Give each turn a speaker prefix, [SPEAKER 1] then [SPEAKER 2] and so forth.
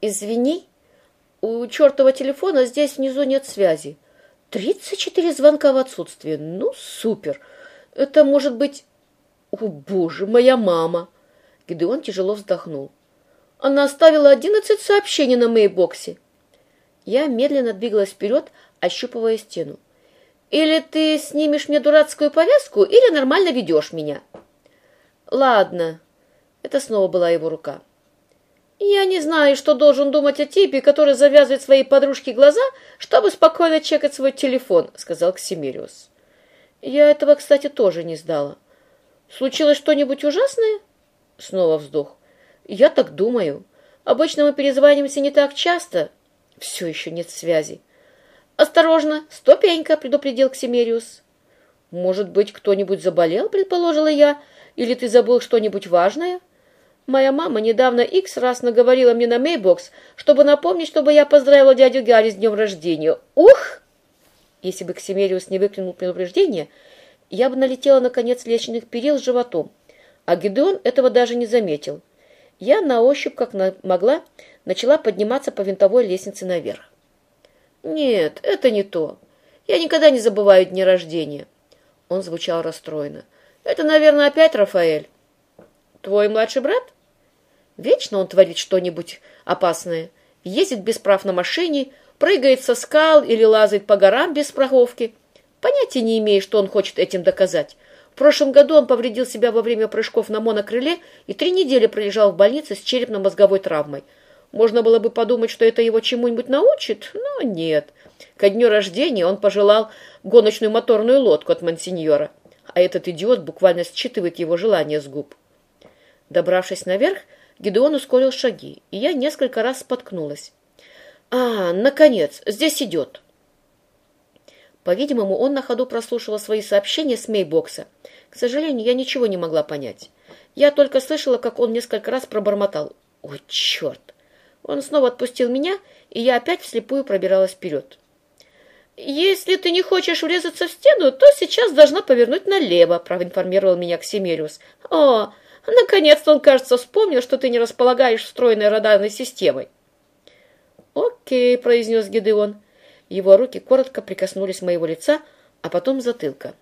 [SPEAKER 1] Извини, у чертова телефона здесь внизу нет связи. Тридцать четыре звонка в отсутствие. Ну, супер. Это может быть... О, боже, моя мама. Гидеон тяжело вздохнул. Она оставила одиннадцать сообщений на мейбоксе. Я медленно двигалась вперед, ощупывая стену. Или ты снимешь мне дурацкую повязку, или нормально ведешь меня. Ладно. Это снова была его рука. Не знаю, что должен думать о типе, который завязывает своей подружке глаза, чтобы спокойно чекать свой телефон, сказал Ксимириус. Я этого, кстати, тоже не сдала. Случилось что-нибудь ужасное? Снова вздох. Я так думаю. Обычно мы перезваниваемся не так часто. Все еще нет связи. «Осторожно! Ступенька!» — предупредил Ксимериус. «Может быть, кто-нибудь заболел?» — предположила я. «Или ты забыл что-нибудь важное?» Моя мама недавно икс раз наговорила мне на Мейбокс, чтобы напомнить, чтобы я поздравила дядю Гарри с днем рождения. Ух! Если бы Ксимериус не выкрикнул предупреждение, я бы налетела на конец лестничных перил с животом, а Гидеон этого даже не заметил. Я на ощупь, как могла, начала подниматься по винтовой лестнице наверх. Нет, это не то. Я никогда не забываю дни рождения. Он звучал расстроенно. Это, наверное, опять Рафаэль. Твой младший брат? Вечно он творит что-нибудь опасное. Ездит без прав на машине, прыгает со скал или лазает по горам без страховки. Понятия не имею, что он хочет этим доказать. В прошлом году он повредил себя во время прыжков на монокрыле и три недели пролежал в больнице с черепно-мозговой травмой. Можно было бы подумать, что это его чему-нибудь научит, но нет. Ко дню рождения он пожелал гоночную моторную лодку от мансиньора, а этот идиот буквально считывает его желание с губ. Добравшись наверх, Гидеон ускорил шаги, и я несколько раз споткнулась. «А, наконец, здесь идет!» По-видимому, он на ходу прослушивал свои сообщения с мейбокса. К сожалению, я ничего не могла понять. Я только слышала, как он несколько раз пробормотал. «Ой, черт!» Он снова отпустил меня, и я опять вслепую пробиралась вперед. «Если ты не хочешь врезаться в стену, то сейчас должна повернуть налево», проинформировал меня Ксимериус. «О, наконец-то он, кажется, вспомнил, что ты не располагаешь встроенной радарной системой». «Окей», — произнес Гидеон. Его руки коротко прикоснулись моего лица, а потом затылка.